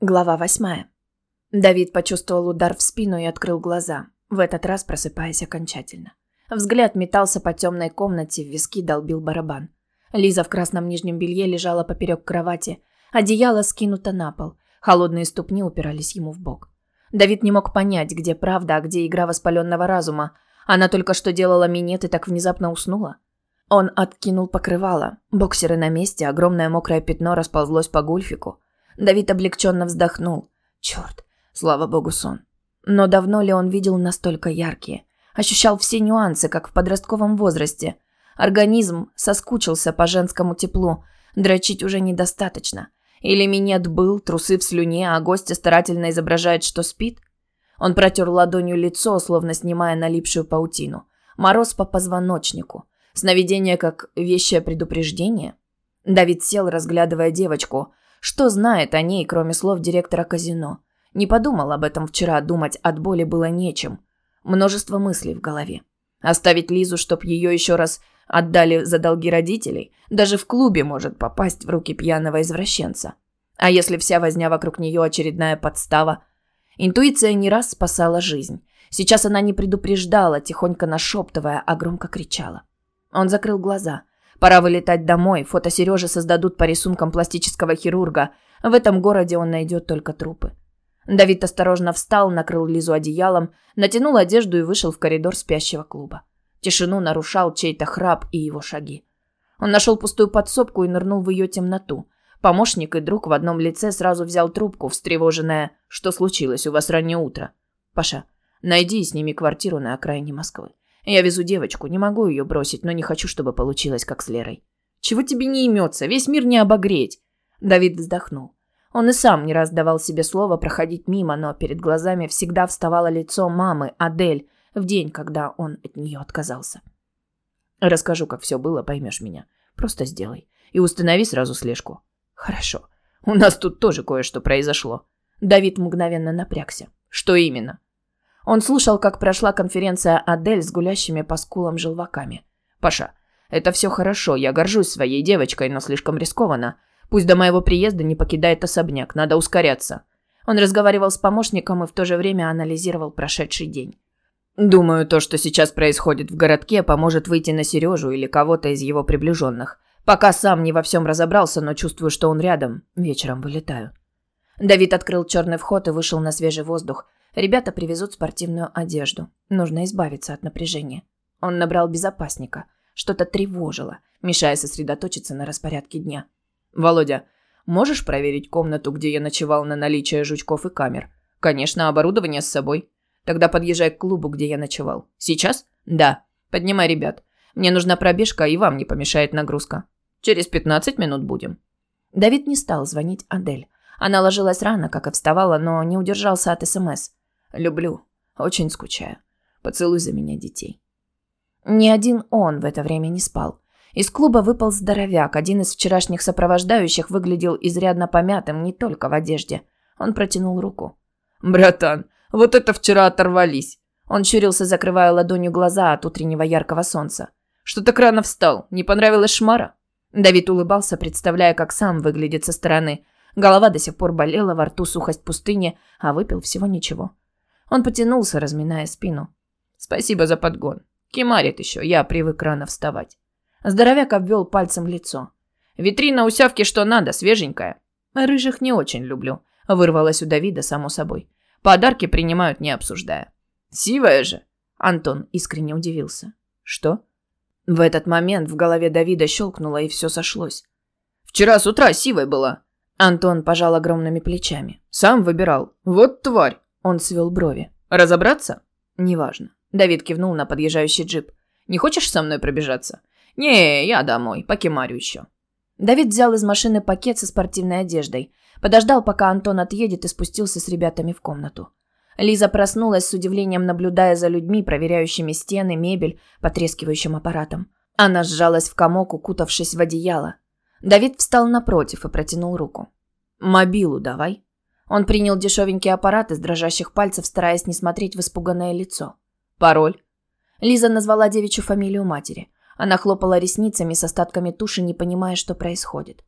Глава восьмая. Давид почувствовал удар в спину и открыл глаза, в этот раз просыпаясь окончательно. Взгляд метался по темной комнате, в виски долбил барабан. Лиза в красном нижнем белье лежала поперек кровати, одеяло скинуто на пол, холодные ступни упирались ему в бок. Давид не мог понять, где правда, а где игра воспаленного разума. Она только что делала минет и так внезапно уснула. Он откинул покрывало. Боксеры на месте, огромное мокрое пятно расползлось по гульфику. Давид облегченно вздохнул. Черт, слава богу, сон. Но давно ли он видел настолько яркие? Ощущал все нюансы, как в подростковом возрасте. Организм соскучился по женскому теплу. Дрочить уже недостаточно. Или минет был, трусы в слюне, а гостья старательно изображает, что спит? Он протер ладонью лицо, словно снимая налипшую паутину. Мороз по позвоночнику. Сновидение как вещее предупреждение. Давид сел, разглядывая девочку. Что знает о ней, кроме слов директора казино? Не подумал об этом вчера, думать от боли было нечем. Множество мыслей в голове. Оставить Лизу, чтоб ее еще раз отдали за долги родителей, даже в клубе может попасть в руки пьяного извращенца. А если вся возня вокруг нее очередная подстава? Интуиция не раз спасала жизнь. Сейчас она не предупреждала, тихонько нашептывая, а громко кричала. Он закрыл глаза. Пора вылетать домой. Фото Сережи создадут по рисункам пластического хирурга. В этом городе он найдет только трупы. Давид осторожно встал, накрыл Лизу одеялом, натянул одежду и вышел в коридор спящего клуба. Тишину нарушал чей-то храп и его шаги. Он нашел пустую подсобку и нырнул в ее темноту. Помощник и друг в одном лице сразу взял трубку, встревоженная «Что случилось? У вас раннее утро?» «Паша, найди и сними квартиру на окраине Москвы. Я везу девочку, не могу ее бросить, но не хочу, чтобы получилось, как с Лерой. Чего тебе не имется? Весь мир не обогреть. Давид вздохнул. Он и сам не раз давал себе слово проходить мимо, но перед глазами всегда вставало лицо мамы, Адель, в день, когда он от нее отказался. Расскажу, как все было, поймешь меня. Просто сделай. И установи сразу слежку. Хорошо. У нас тут тоже кое-что произошло. Давид мгновенно напрягся. Что именно? Он слушал, как прошла конференция Адель с гулящими по скулам желваками. «Паша, это все хорошо, я горжусь своей девочкой, но слишком рискованно. Пусть до моего приезда не покидает особняк, надо ускоряться». Он разговаривал с помощником и в то же время анализировал прошедший день. «Думаю, то, что сейчас происходит в городке, поможет выйти на Сережу или кого-то из его приближенных. Пока сам не во всем разобрался, но чувствую, что он рядом. Вечером вылетаю». Давид открыл черный вход и вышел на свежий воздух. Ребята привезут спортивную одежду. Нужно избавиться от напряжения. Он набрал безопасника. Что-то тревожило, мешая сосредоточиться на распорядке дня. «Володя, можешь проверить комнату, где я ночевал на наличие жучков и камер? Конечно, оборудование с собой. Тогда подъезжай к клубу, где я ночевал. Сейчас? Да. Поднимай ребят. Мне нужна пробежка, и вам не помешает нагрузка. Через 15 минут будем». Давид не стал звонить Адель. Она ложилась рано, как и вставала, но не удержался от СМС. Люблю. Очень скучаю. Поцелуй за меня детей. Ни один он в это время не спал. Из клуба выпал здоровяк. Один из вчерашних сопровождающих выглядел изрядно помятым не только в одежде. Он протянул руку. «Братан, вот это вчера оторвались!» Он щурился, закрывая ладонью глаза от утреннего яркого солнца. «Что так рано встал? Не понравилась шмара?» Давид улыбался, представляя, как сам выглядит со стороны. Голова до сих пор болела, во рту сухость пустыни, а выпил всего ничего. Он потянулся, разминая спину. «Спасибо за подгон. Кемарит еще, я привык рано вставать». Здоровяк обвел пальцем лицо. «Витрина у сявки что надо, свеженькая». «Рыжих не очень люблю», — вырвалось у Давида само собой. «Подарки принимают, не обсуждая». «Сивая же!» Антон искренне удивился. «Что?» В этот момент в голове Давида щелкнуло, и все сошлось. «Вчера с утра сивой была». Антон пожал огромными плечами. «Сам выбирал. Вот тварь!» Он свел брови. «Разобраться?» «Неважно». Давид кивнул на подъезжающий джип. «Не хочешь со мной пробежаться?» «Не, я домой, покемарю еще». Давид взял из машины пакет со спортивной одеждой. Подождал, пока Антон отъедет, и спустился с ребятами в комнату. Лиза проснулась с удивлением, наблюдая за людьми, проверяющими стены, мебель, потрескивающим аппаратом. Она сжалась в комок, укутавшись в одеяло. Давид встал напротив и протянул руку. «Мобилу давай». Он принял дешевенький аппарат из дрожащих пальцев, стараясь не смотреть в испуганное лицо. «Пароль?» Лиза назвала девичью фамилию матери. Она хлопала ресницами с остатками туши, не понимая, что происходит.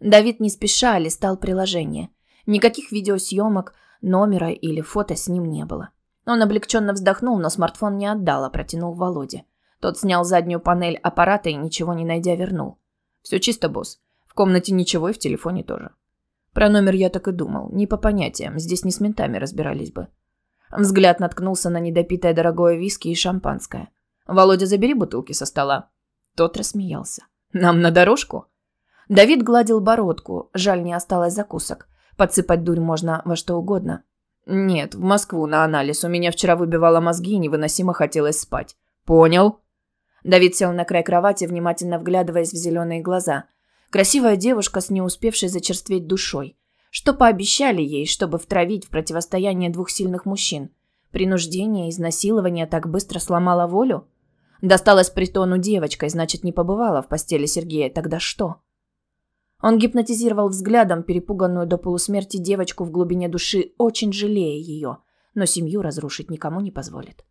Давид не спеша листал приложение. Никаких видеосъемок, номера или фото с ним не было. Он облегченно вздохнул, но смартфон не отдал, а протянул Володе. Тот снял заднюю панель аппарата и, ничего не найдя, вернул. «Все чисто, босс. В комнате ничего и в телефоне тоже». Про номер я так и думал. Не по понятиям, здесь не с ментами разбирались бы. Взгляд наткнулся на недопитое дорогое виски и шампанское. «Володя, забери бутылки со стола». Тот рассмеялся. «Нам на дорожку?» Давид гладил бородку, жаль, не осталось закусок. Подсыпать дурь можно во что угодно. «Нет, в Москву на анализ. У меня вчера выбивало мозги и невыносимо хотелось спать». «Понял». Давид сел на край кровати, внимательно вглядываясь в зеленые глаза. Красивая девушка с не успевшей зачерстветь душой. Что пообещали ей, чтобы втравить в противостояние двух сильных мужчин? Принуждение, изнасилование так быстро сломало волю? Досталась притону девочкой, значит, не побывала в постели Сергея. Тогда что? Он гипнотизировал взглядом перепуганную до полусмерти девочку в глубине души, очень жалея ее, но семью разрушить никому не позволит.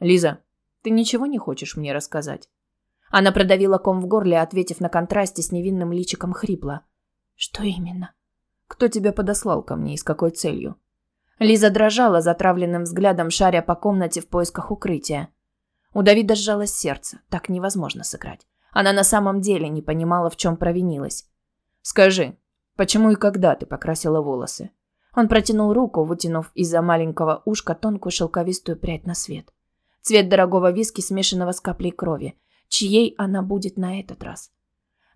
«Лиза, ты ничего не хочешь мне рассказать?» Она продавила ком в горле, ответив на контрасте с невинным личиком хрипло. «Что именно?» «Кто тебя подослал ко мне и с какой целью?» Лиза дрожала затравленным взглядом, шаря по комнате в поисках укрытия. У Давида сжалось сердце. Так невозможно сыграть. Она на самом деле не понимала, в чем провинилась. «Скажи, почему и когда ты покрасила волосы?» Он протянул руку, вытянув из-за маленького ушка тонкую шелковистую прядь на свет. Цвет дорогого виски, смешанного с каплей крови. Чьей она будет на этот раз?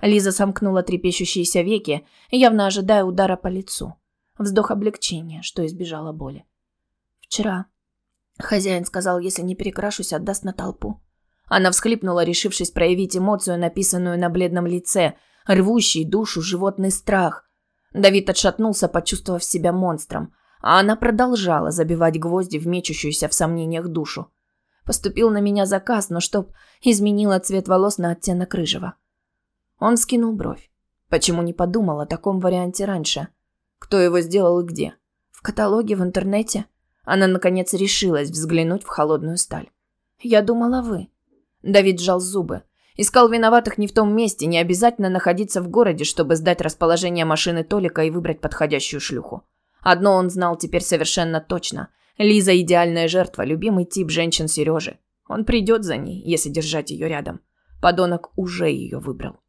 Лиза сомкнула трепещущиеся веки, явно ожидая удара по лицу. Вздох облегчения, что избежала боли. «Вчера», — хозяин сказал, если не перекрашусь, отдаст на толпу. Она всхлипнула, решившись проявить эмоцию, написанную на бледном лице, рвущий душу животный страх. Давид отшатнулся, почувствовав себя монстром, а она продолжала забивать гвозди в мечущуюся в сомнениях душу. Поступил на меня заказ, но чтоб изменила цвет волос на оттенок рыжего. Он скинул бровь. Почему не подумал о таком варианте раньше? Кто его сделал и где? В каталоге, в интернете? Она, наконец, решилась взглянуть в холодную сталь. «Я думала, вы». Давид сжал зубы. Искал виноватых не в том месте, не обязательно находиться в городе, чтобы сдать расположение машины Толика и выбрать подходящую шлюху. Одно он знал теперь совершенно точно. Лиза – идеальная жертва, любимый тип женщин Сережи. Он придет за ней, если держать ее рядом. Подонок уже ее выбрал.